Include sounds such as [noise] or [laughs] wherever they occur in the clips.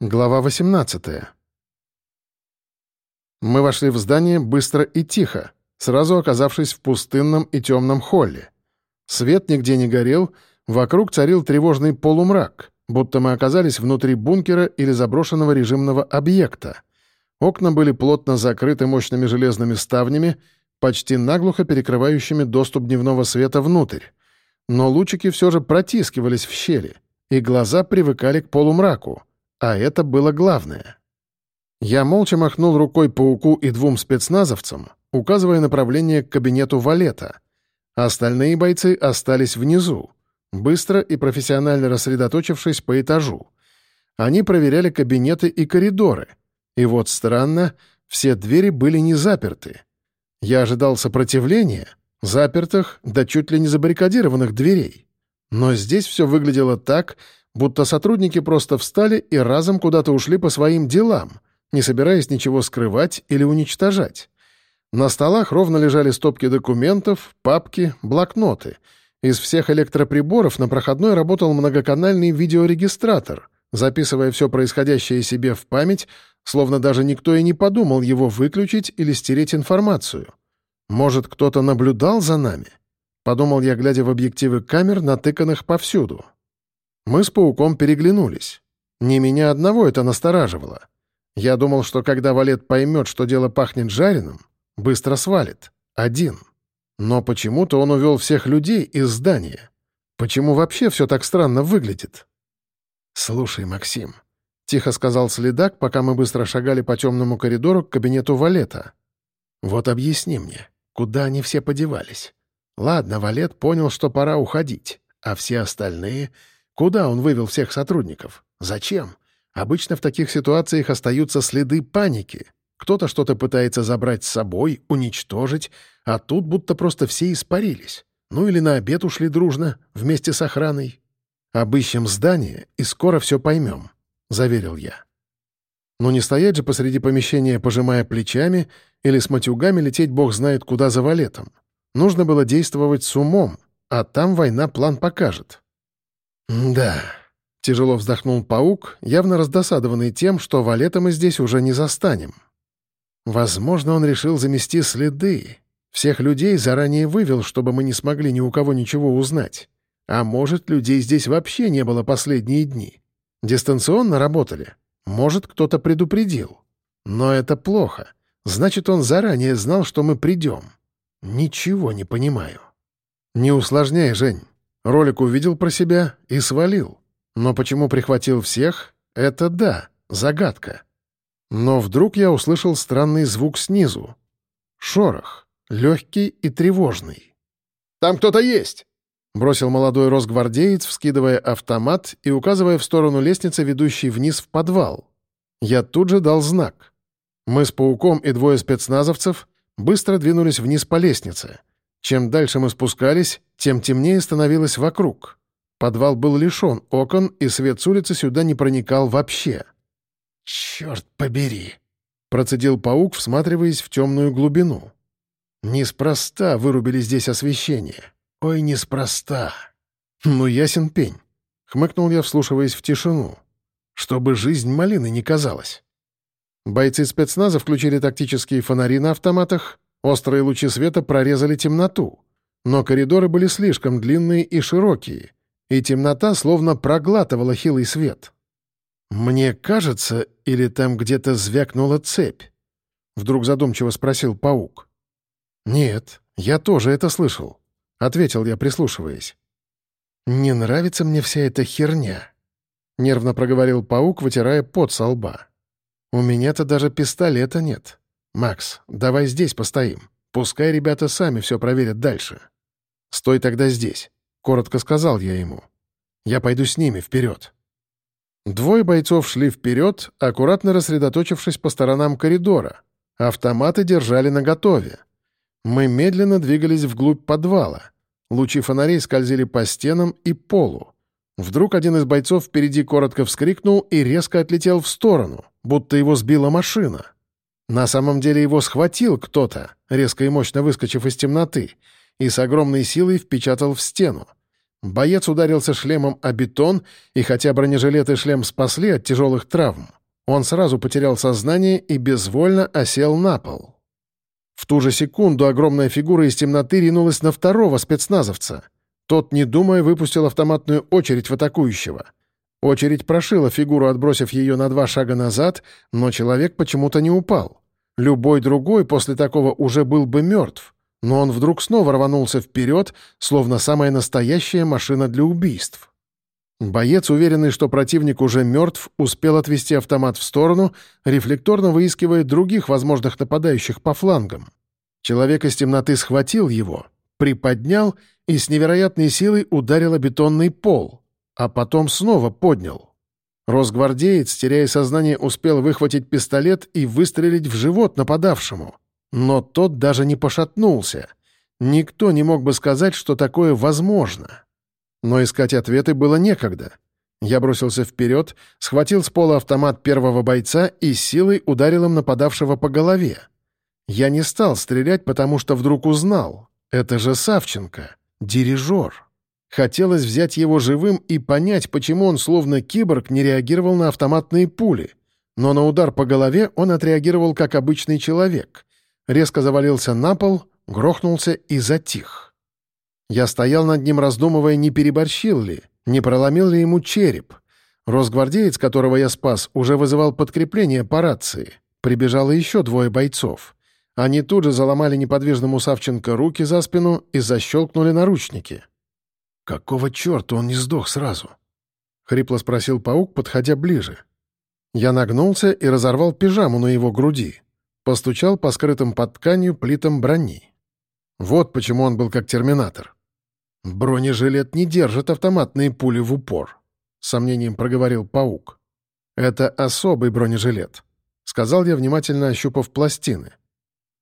Глава 18 Мы вошли в здание быстро и тихо, сразу оказавшись в пустынном и темном холле. Свет нигде не горел, вокруг царил тревожный полумрак, будто мы оказались внутри бункера или заброшенного режимного объекта. Окна были плотно закрыты мощными железными ставнями, почти наглухо перекрывающими доступ дневного света внутрь. Но лучики все же протискивались в щели, и глаза привыкали к полумраку — а это было главное. Я молча махнул рукой пауку и двум спецназовцам, указывая направление к кабинету Валета. Остальные бойцы остались внизу, быстро и профессионально рассредоточившись по этажу. Они проверяли кабинеты и коридоры. И вот странно, все двери были не заперты. Я ожидал сопротивления, запертых, да чуть ли не забаррикадированных дверей. Но здесь все выглядело так, будто сотрудники просто встали и разом куда-то ушли по своим делам, не собираясь ничего скрывать или уничтожать. На столах ровно лежали стопки документов, папки, блокноты. Из всех электроприборов на проходной работал многоканальный видеорегистратор, записывая все происходящее себе в память, словно даже никто и не подумал его выключить или стереть информацию. Может, кто-то наблюдал за нами? Подумал я, глядя в объективы камер, натыканных повсюду. Мы с пауком переглянулись. Не меня одного это настораживало. Я думал, что когда Валет поймет, что дело пахнет жареным, быстро свалит. Один. Но почему-то он увел всех людей из здания. Почему вообще все так странно выглядит? «Слушай, Максим», — тихо сказал следак, пока мы быстро шагали по темному коридору к кабинету Валета. «Вот объясни мне, куда они все подевались? Ладно, Валет понял, что пора уходить, а все остальные Куда он вывел всех сотрудников? Зачем? Обычно в таких ситуациях остаются следы паники. Кто-то что-то пытается забрать с собой, уничтожить, а тут будто просто все испарились. Ну или на обед ушли дружно, вместе с охраной. «Обыщем здание и скоро все поймем», — заверил я. Но не стоять же посреди помещения, пожимая плечами, или с матюгами лететь бог знает куда за валетом. Нужно было действовать с умом, а там война план покажет. «Да», — тяжело вздохнул паук, явно раздосадованный тем, что валета мы здесь уже не застанем. Возможно, он решил замести следы. Всех людей заранее вывел, чтобы мы не смогли ни у кого ничего узнать. А может, людей здесь вообще не было последние дни. Дистанционно работали. Может, кто-то предупредил. Но это плохо. Значит, он заранее знал, что мы придем. Ничего не понимаю. Не усложняй, Жень. Ролик увидел про себя и свалил. Но почему прихватил всех — это да, загадка. Но вдруг я услышал странный звук снизу. Шорох, легкий и тревожный. «Там кто-то есть!» — бросил молодой росгвардеец, вскидывая автомат и указывая в сторону лестницы, ведущей вниз в подвал. Я тут же дал знак. Мы с пауком и двое спецназовцев быстро двинулись вниз по лестнице — чем дальше мы спускались, тем темнее становилось вокруг. Подвал был лишен окон, и свет с улицы сюда не проникал вообще. «Черт побери!» — процедил паук, всматриваясь в темную глубину. «Неспроста вырубили здесь освещение. Ой, неспроста!» «Ну, ясен пень!» — хмыкнул я, вслушиваясь в тишину. «Чтобы жизнь малины не казалась». Бойцы спецназа включили тактические фонари на автоматах, Острые лучи света прорезали темноту, но коридоры были слишком длинные и широкие, и темнота словно проглатывала хилый свет. «Мне кажется, или там где-то звякнула цепь?» — вдруг задумчиво спросил паук. «Нет, я тоже это слышал», — ответил я, прислушиваясь. «Не нравится мне вся эта херня», — нервно проговорил паук, вытирая пот со лба. «У меня-то даже пистолета нет. «Макс, давай здесь постоим. Пускай ребята сами все проверят дальше». «Стой тогда здесь», — коротко сказал я ему. «Я пойду с ними вперед». Двое бойцов шли вперед, аккуратно рассредоточившись по сторонам коридора. Автоматы держали наготове. Мы медленно двигались вглубь подвала. Лучи фонарей скользили по стенам и полу. Вдруг один из бойцов впереди коротко вскрикнул и резко отлетел в сторону, будто его сбила машина. На самом деле его схватил кто-то, резко и мощно выскочив из темноты, и с огромной силой впечатал в стену. Боец ударился шлемом о бетон, и хотя бронежилет и шлем спасли от тяжелых травм, он сразу потерял сознание и безвольно осел на пол. В ту же секунду огромная фигура из темноты ринулась на второго спецназовца. Тот, не думая, выпустил автоматную очередь в атакующего. Очередь прошила фигуру, отбросив ее на два шага назад, но человек почему-то не упал. Любой другой после такого уже был бы мертв, но он вдруг снова рванулся вперед, словно самая настоящая машина для убийств. Боец, уверенный, что противник уже мертв, успел отвести автомат в сторону, рефлекторно выискивая других возможных нападающих по флангам. Человек из темноты схватил его, приподнял и с невероятной силой ударил о бетонный пол, а потом снова поднял. Росгвардеец, теряя сознание, успел выхватить пистолет и выстрелить в живот нападавшему. Но тот даже не пошатнулся. Никто не мог бы сказать, что такое возможно. Но искать ответы было некогда. Я бросился вперед, схватил с пола автомат первого бойца и силой ударил им нападавшего по голове. Я не стал стрелять, потому что вдруг узнал. Это же Савченко, дирижер. Хотелось взять его живым и понять, почему он, словно киборг, не реагировал на автоматные пули. Но на удар по голове он отреагировал как обычный человек. Резко завалился на пол, грохнулся и затих. Я стоял над ним, раздумывая, не переборщил ли, не проломил ли ему череп. Росгвардеец, которого я спас, уже вызывал подкрепление по рации. Прибежало еще двое бойцов. Они тут же заломали неподвижному Савченко руки за спину и защелкнули наручники. «Какого черта он не сдох сразу?» — хрипло спросил паук, подходя ближе. Я нагнулся и разорвал пижаму на его груди. Постучал по скрытым под тканью плитам брони. Вот почему он был как терминатор. «Бронежилет не держит автоматные пули в упор», — сомнением проговорил паук. «Это особый бронежилет», — сказал я, внимательно ощупав пластины.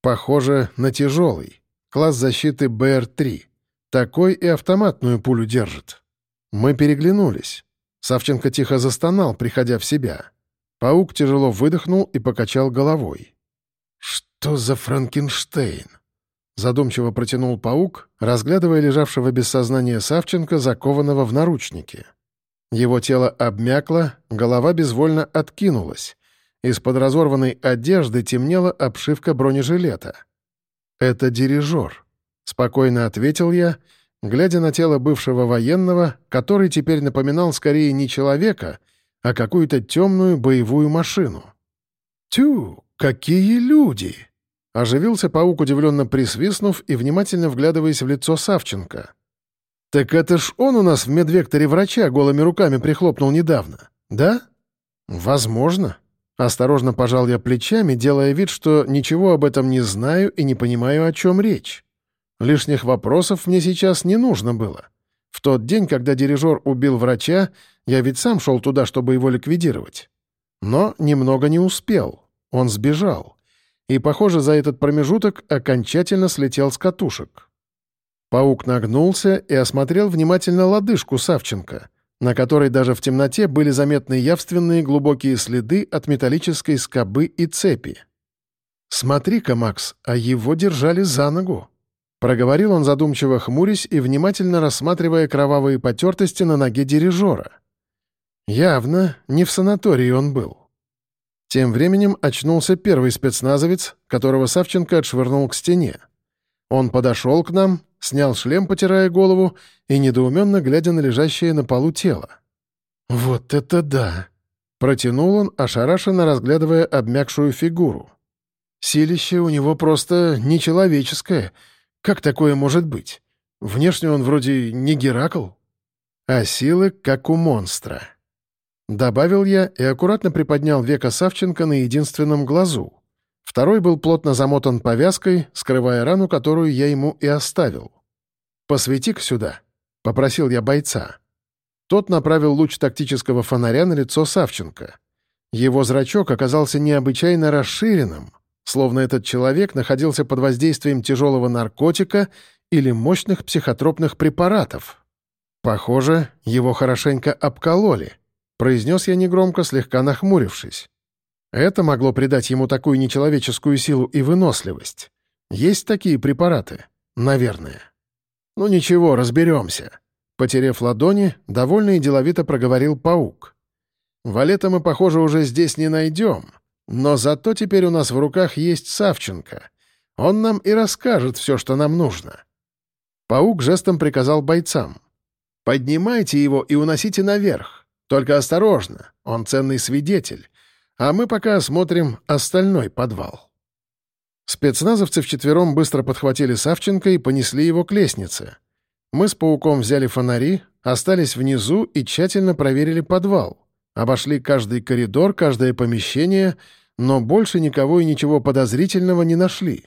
«Похоже на тяжелый. Класс защиты БР-3. Такой и автоматную пулю держит». Мы переглянулись. Савченко тихо застонал, приходя в себя. Паук тяжело выдохнул и покачал головой. «Что за Франкенштейн?» Задумчиво протянул паук, разглядывая лежавшего без сознания Савченко, закованного в наручники. Его тело обмякло, голова безвольно откинулась. Из-под разорванной одежды темнела обшивка бронежилета. «Это дирижер», — спокойно ответил я, глядя на тело бывшего военного, который теперь напоминал скорее не человека, а какую-то темную боевую машину. «Тю, какие люди!» Оживился паук, удивленно присвистнув и внимательно вглядываясь в лицо Савченко. «Так это ж он у нас в медвекторе врача голыми руками прихлопнул недавно, да?» «Возможно». Осторожно пожал я плечами, делая вид, что ничего об этом не знаю и не понимаю, о чем речь. Лишних вопросов мне сейчас не нужно было. В тот день, когда дирижер убил врача, я ведь сам шел туда, чтобы его ликвидировать. Но немного не успел. Он сбежал и, похоже, за этот промежуток окончательно слетел с катушек. Паук нагнулся и осмотрел внимательно лодыжку Савченко, на которой даже в темноте были заметны явственные глубокие следы от металлической скобы и цепи. «Смотри-ка, Макс, а его держали за ногу», — проговорил он задумчиво хмурясь и внимательно рассматривая кровавые потертости на ноге дирижера. Явно не в санатории он был. Тем временем очнулся первый спецназовец, которого Савченко отшвырнул к стене. Он подошел к нам, снял шлем, потирая голову, и недоуменно глядя на лежащее на полу тело. «Вот это да!» — протянул он, ошарашенно разглядывая обмякшую фигуру. «Силище у него просто нечеловеческое. Как такое может быть? Внешне он вроде не Геракл, а силы как у монстра». Добавил я и аккуратно приподнял века Савченко на единственном глазу. Второй был плотно замотан повязкой, скрывая рану, которую я ему и оставил. «Посвети-ка сюда», — попросил я бойца. Тот направил луч тактического фонаря на лицо Савченко. Его зрачок оказался необычайно расширенным, словно этот человек находился под воздействием тяжелого наркотика или мощных психотропных препаратов. Похоже, его хорошенько обкололи — произнес я негромко, слегка нахмурившись. Это могло придать ему такую нечеловеческую силу и выносливость. Есть такие препараты? Наверное. Ну ничего, разберемся. Потерев ладони, довольно и деловито проговорил паук. «Валета мы, похоже, уже здесь не найдем, но зато теперь у нас в руках есть Савченко. Он нам и расскажет все, что нам нужно». Паук жестом приказал бойцам. «Поднимайте его и уносите наверх. Только осторожно, он ценный свидетель. А мы пока осмотрим остальной подвал». Спецназовцы вчетвером быстро подхватили Савченко и понесли его к лестнице. Мы с пауком взяли фонари, остались внизу и тщательно проверили подвал. Обошли каждый коридор, каждое помещение, но больше никого и ничего подозрительного не нашли.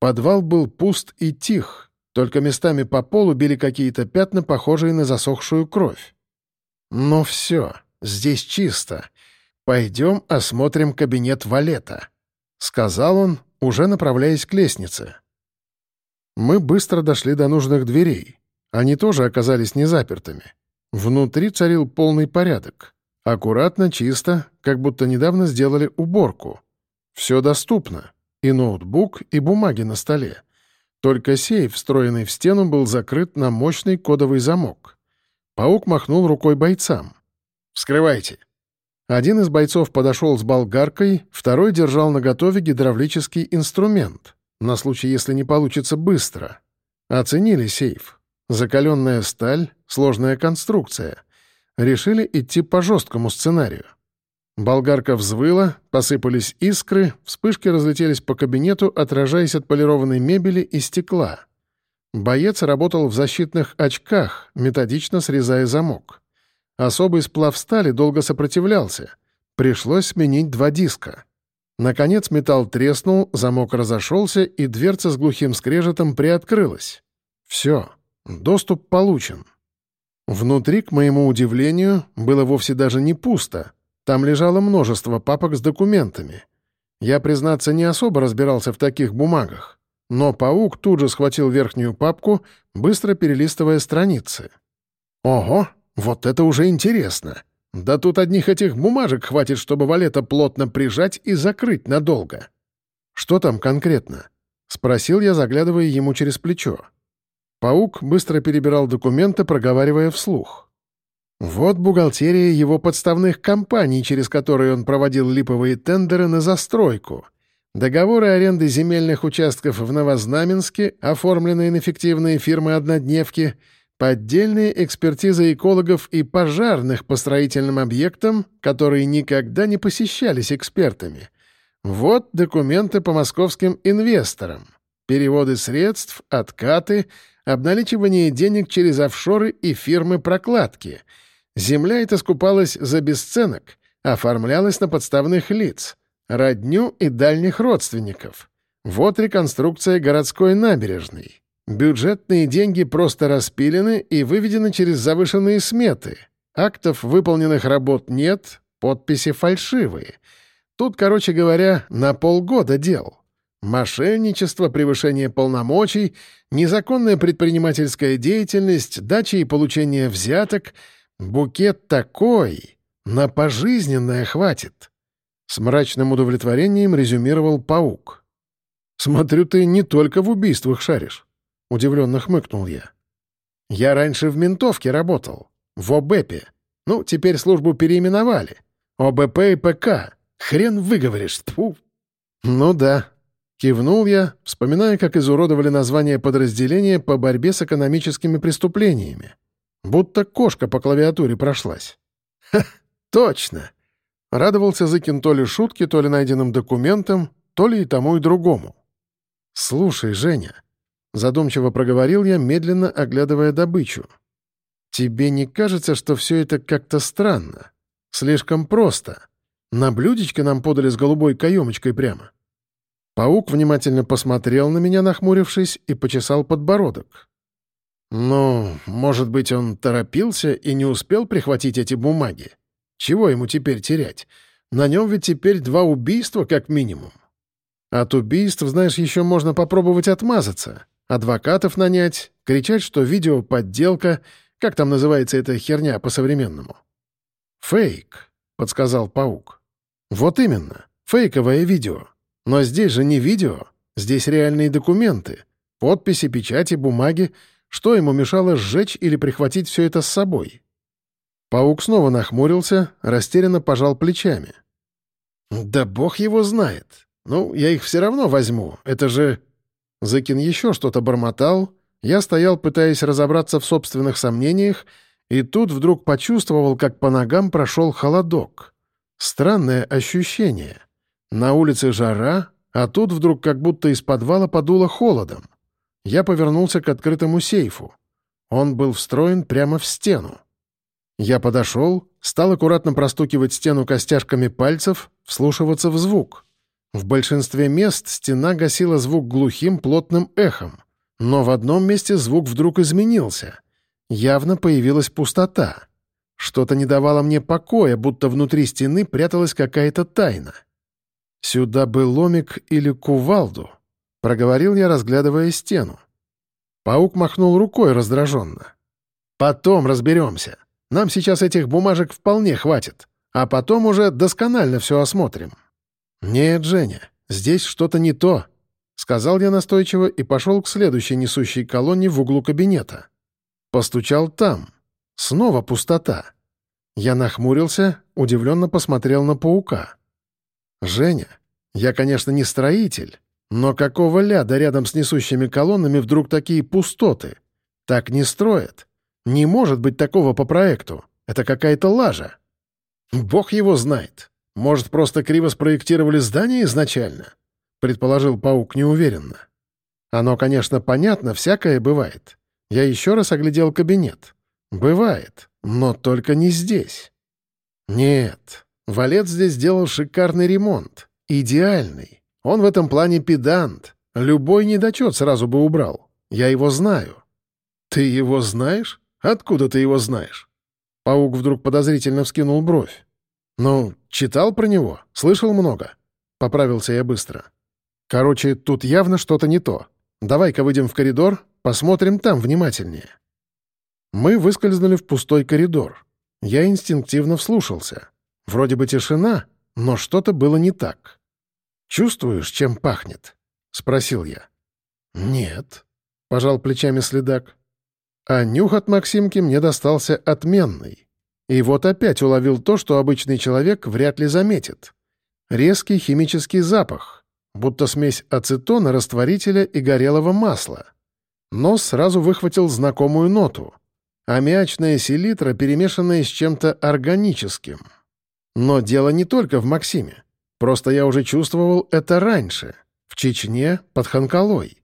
Подвал был пуст и тих, только местами по полу били какие-то пятна, похожие на засохшую кровь. «Ну все, здесь чисто. Пойдем осмотрим кабинет Валета», — сказал он, уже направляясь к лестнице. Мы быстро дошли до нужных дверей. Они тоже оказались незапертыми. Внутри царил полный порядок. Аккуратно, чисто, как будто недавно сделали уборку. Все доступно. И ноутбук, и бумаги на столе. Только сейф, встроенный в стену, был закрыт на мощный кодовый замок. Паук махнул рукой бойцам. «Вскрывайте». Один из бойцов подошел с болгаркой, второй держал наготове гидравлический инструмент, на случай, если не получится быстро. Оценили сейф. Закаленная сталь, сложная конструкция. Решили идти по жесткому сценарию. Болгарка взвыла, посыпались искры, вспышки разлетелись по кабинету, отражаясь от полированной мебели и стекла. Боец работал в защитных очках, методично срезая замок. Особый сплав стали долго сопротивлялся. Пришлось сменить два диска. Наконец металл треснул, замок разошелся, и дверца с глухим скрежетом приоткрылась. Все, доступ получен. Внутри, к моему удивлению, было вовсе даже не пусто. Там лежало множество папок с документами. Я, признаться, не особо разбирался в таких бумагах. Но паук тут же схватил верхнюю папку, быстро перелистывая страницы. «Ого, вот это уже интересно. Да тут одних этих бумажек хватит, чтобы валета плотно прижать и закрыть надолго. Что там конкретно? Спросил я, заглядывая ему через плечо. Паук быстро перебирал документы, проговаривая вслух. Вот бухгалтерия его подставных компаний, через которые он проводил липовые тендеры на застройку. Договоры аренды земельных участков в Новознаменске, оформленные на фиктивные фирмы-однодневки — Поддельные экспертизы экологов и пожарных по строительным объектам, которые никогда не посещались экспертами. Вот документы по московским инвесторам. Переводы средств, откаты, обналичивание денег через офшоры и фирмы прокладки. Земля эта скупалась за бесценок, оформлялась на подставных лиц, родню и дальних родственников. Вот реконструкция городской набережной. Бюджетные деньги просто распилены и выведены через завышенные сметы. Актов выполненных работ нет, подписи фальшивые. Тут, короче говоря, на полгода дел. Мошенничество, превышение полномочий, незаконная предпринимательская деятельность, дача и получение взяток. Букет такой, на пожизненное хватит. С мрачным удовлетворением резюмировал паук. «Смотрю, ты не только в убийствах шаришь». — удивленно хмыкнул я. «Я раньше в ментовке работал. В ОБЭПе. Ну, теперь службу переименовали. ОБП и ПК. Хрен выговоришь, тьфу!» «Ну да», — кивнул я, вспоминая, как изуродовали название подразделения по борьбе с экономическими преступлениями. Будто кошка по клавиатуре прошлась. [laughs] «Ха, точно!» Радовался Зыкин то ли шутке, то ли найденным документам, то ли и тому, и другому. «Слушай, Женя, Задумчиво проговорил я, медленно оглядывая добычу. «Тебе не кажется, что все это как-то странно? Слишком просто. На блюдечко нам подали с голубой каемочкой прямо». Паук внимательно посмотрел на меня, нахмурившись, и почесал подбородок. «Ну, может быть, он торопился и не успел прихватить эти бумаги? Чего ему теперь терять? На нем ведь теперь два убийства, как минимум. От убийств, знаешь, еще можно попробовать отмазаться адвокатов нанять, кричать, что видео — подделка, как там называется эта херня по-современному. «Фейк», — подсказал паук. «Вот именно, фейковое видео. Но здесь же не видео, здесь реальные документы, подписи, печати, бумаги, Что ему мешало сжечь или прихватить все это с собой? Паук снова нахмурился, растерянно пожал плечами. «Да бог его знает. Ну, я их все равно возьму. Это же...» Закин еще что-то бормотал. Я стоял, пытаясь разобраться в собственных сомнениях, и тут вдруг почувствовал, как по ногам прошел холодок. Странное ощущение. На улице жара, а тут вдруг как будто из подвала подуло холодом. Я повернулся к открытому сейфу. Он был встроен прямо в стену. Я подошел, стал аккуратно простукивать стену костяшками пальцев, вслушиваться в звук. В большинстве мест стена гасила звук глухим плотным эхом, но в одном месте звук вдруг изменился. Явно появилась пустота. Что-то не давало мне покоя, будто внутри стены пряталась какая-то тайна. «Сюда бы ломик или кувалду», — проговорил я, разглядывая стену. Паук махнул рукой раздраженно. «Потом разберемся. Нам сейчас этих бумажек вполне хватит, а потом уже досконально все осмотрим». «Нет, Женя, здесь что-то не то», — сказал я настойчиво и пошел к следующей несущей колонне в углу кабинета. Постучал там. Снова пустота. Я нахмурился, удивленно посмотрел на паука. «Женя, я, конечно, не строитель, но какого ляда рядом с несущими колоннами вдруг такие пустоты? Так не строят. Не может быть такого по проекту. Это какая-то лажа. Бог его знает. Может, просто криво спроектировали здание изначально? Предположил паук неуверенно. Оно, конечно, понятно, всякое бывает. Я еще раз оглядел кабинет. Бывает, но только не здесь. Нет, Валет здесь сделал шикарный ремонт. Идеальный. Он в этом плане педант. Любой недочет сразу бы убрал. Я его знаю. Ты его знаешь? Откуда ты его знаешь?» Паук вдруг подозрительно вскинул бровь. «Ну, читал про него, слышал много». Поправился я быстро. «Короче, тут явно что-то не то. Давай-ка выйдем в коридор, посмотрим там внимательнее». Мы выскользнули в пустой коридор. Я инстинктивно вслушался. Вроде бы тишина, но что-то было не так. «Чувствуешь, чем пахнет?» — спросил я. «Нет», — пожал плечами следак. А нюх от Максимки мне достался отменный. И вот опять уловил то, что обычный человек вряд ли заметит. Резкий химический запах, будто смесь ацетона, растворителя и горелого масла. Нос сразу выхватил знакомую ноту. Аммиачная селитра, перемешанная с чем-то органическим. Но дело не только в Максиме. Просто я уже чувствовал это раньше, в Чечне, под Ханкалой.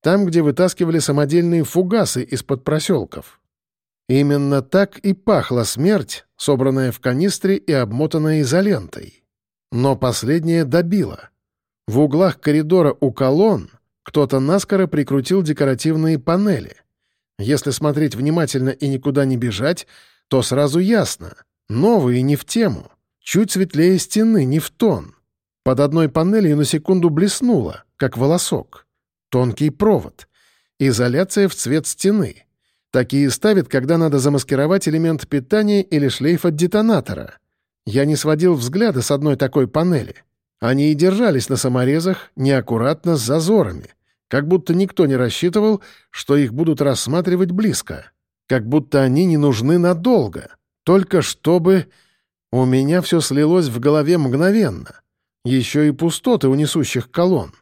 Там, где вытаскивали самодельные фугасы из-под проселков. Именно так и пахла смерть, собранная в канистре и обмотанная изолентой. Но последнее добило. В углах коридора у колонн кто-то наскоро прикрутил декоративные панели. Если смотреть внимательно и никуда не бежать, то сразу ясно. Новые не в тему. Чуть светлее стены, не в тон. Под одной панелью на секунду блеснуло, как волосок. Тонкий провод. Изоляция в цвет стены. Такие ставят, когда надо замаскировать элемент питания или шлейф от детонатора. Я не сводил взгляда с одной такой панели. Они и держались на саморезах, неаккуратно, с зазорами. Как будто никто не рассчитывал, что их будут рассматривать близко. Как будто они не нужны надолго. Только чтобы... У меня все слилось в голове мгновенно. Еще и пустоты у несущих колонн.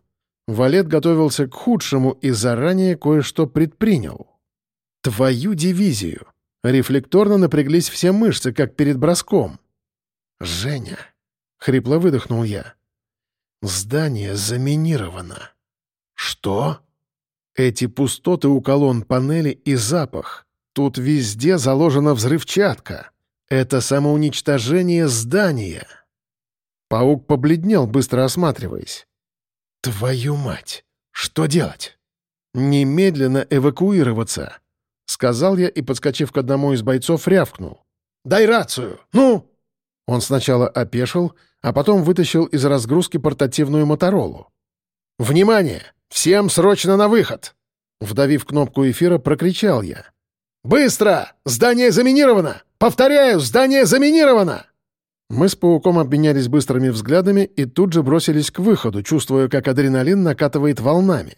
Валет готовился к худшему и заранее кое-что предпринял. «Твою дивизию!» Рефлекторно напряглись все мышцы, как перед броском. «Женя!» — хрипло выдохнул я. «Здание заминировано». «Что?» «Эти пустоты у колонн панели и запах. Тут везде заложена взрывчатка. Это самоуничтожение здания». Паук побледнел, быстро осматриваясь. «Твою мать! Что делать?» «Немедленно эвакуироваться!» — сказал я и, подскочив к одному из бойцов, рявкнул. «Дай рацию! Ну!» Он сначала опешил, а потом вытащил из разгрузки портативную Моторолу. «Внимание! Всем срочно на выход!» Вдавив кнопку эфира, прокричал я. «Быстро! Здание заминировано! Повторяю, здание заминировано!» Мы с пауком обменялись быстрыми взглядами и тут же бросились к выходу, чувствуя, как адреналин накатывает волнами.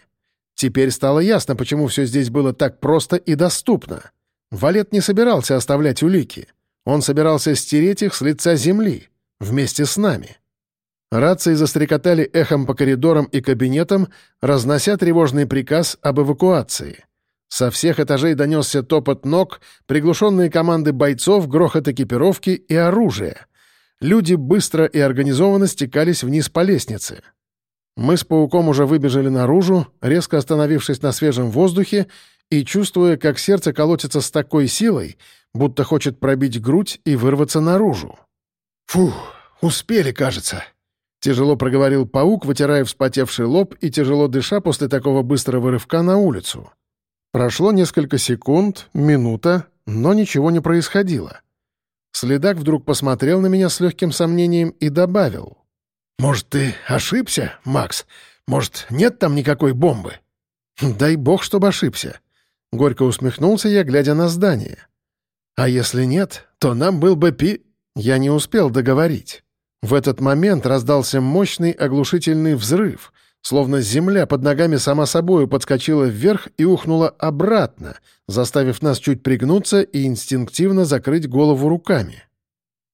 Теперь стало ясно, почему все здесь было так просто и доступно. Валет не собирался оставлять улики. Он собирался стереть их с лица земли, вместе с нами. Рации застрекотали эхом по коридорам и кабинетам, разнося тревожный приказ об эвакуации. Со всех этажей донесся топот ног, приглушенные команды бойцов, грохот экипировки и оружия. Люди быстро и организованно стекались вниз по лестнице. Мы с пауком уже выбежали наружу, резко остановившись на свежем воздухе и чувствуя, как сердце колотится с такой силой, будто хочет пробить грудь и вырваться наружу. «Фух, успели, кажется», — тяжело проговорил паук, вытирая вспотевший лоб и тяжело дыша после такого быстрого рывка на улицу. Прошло несколько секунд, минута, но ничего не происходило. Следак вдруг посмотрел на меня с легким сомнением и добавил. «Может, ты ошибся, Макс? Может, нет там никакой бомбы?» «Дай бог, чтобы ошибся». Горько усмехнулся я, глядя на здание. «А если нет, то нам был бы пи...» Я не успел договорить. В этот момент раздался мощный оглушительный взрыв, словно земля под ногами сама собою подскочила вверх и ухнула обратно, заставив нас чуть пригнуться и инстинктивно закрыть голову руками.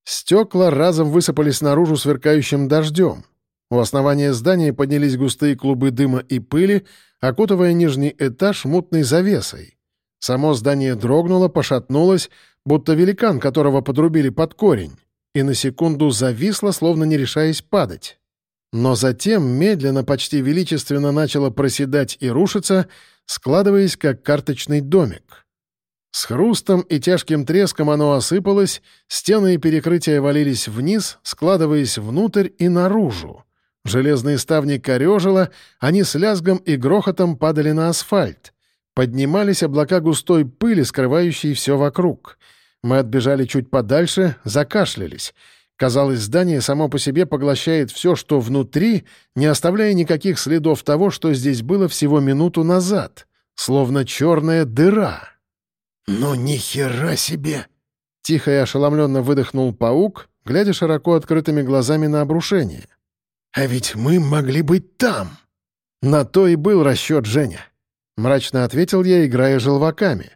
Стекла разом высыпались наружу сверкающим дождем. У основания здания поднялись густые клубы дыма и пыли, окутывая нижний этаж мутной завесой. Само здание дрогнуло, пошатнулось, будто великан, которого подрубили под корень, и на секунду зависло, словно не решаясь падать. Но затем медленно, почти величественно начало проседать и рушиться, складываясь как карточный домик. С хрустом и тяжким треском оно осыпалось, стены и перекрытия валились вниз, складываясь внутрь и наружу. Железные ставни корежило, они с лязгом и грохотом падали на асфальт. Поднимались облака густой пыли, скрывающей все вокруг. Мы отбежали чуть подальше, закашлялись. Казалось, здание само по себе поглощает все, что внутри, не оставляя никаких следов того, что здесь было всего минуту назад. Словно черная дыра. «Ну ни хера себе!» Тихо и ошеломленно выдохнул паук, глядя широко открытыми глазами на обрушение. «А ведь мы могли быть там!» «На то и был расчет Женя», — мрачно ответил я, играя желваками.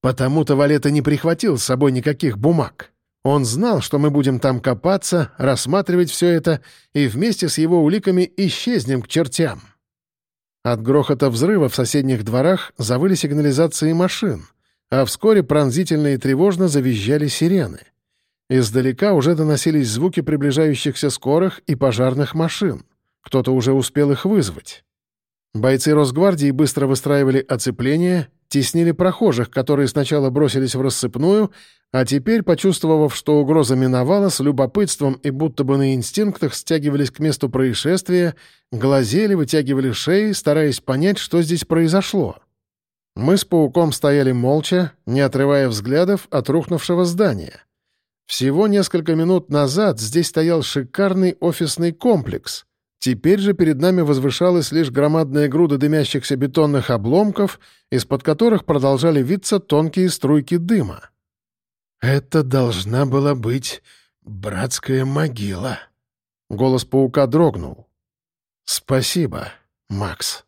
«Потому-то Валета не прихватил с собой никаких бумаг. Он знал, что мы будем там копаться, рассматривать все это, и вместе с его уликами исчезнем к чертям». От грохота взрыва в соседних дворах завыли сигнализации машин — а вскоре пронзительно и тревожно завизжали сирены. Издалека уже доносились звуки приближающихся скорых и пожарных машин. Кто-то уже успел их вызвать. Бойцы Росгвардии быстро выстраивали оцепление, теснили прохожих, которые сначала бросились в рассыпную, а теперь, почувствовав, что угроза миновала, с любопытством и будто бы на инстинктах стягивались к месту происшествия, глазели, вытягивали шеи, стараясь понять, что здесь произошло. Мы с пауком стояли молча, не отрывая взглядов от рухнувшего здания. Всего несколько минут назад здесь стоял шикарный офисный комплекс. Теперь же перед нами возвышалась лишь громадная груда дымящихся бетонных обломков, из-под которых продолжали виться тонкие струйки дыма. «Это должна была быть братская могила». Голос паука дрогнул. «Спасибо, Макс».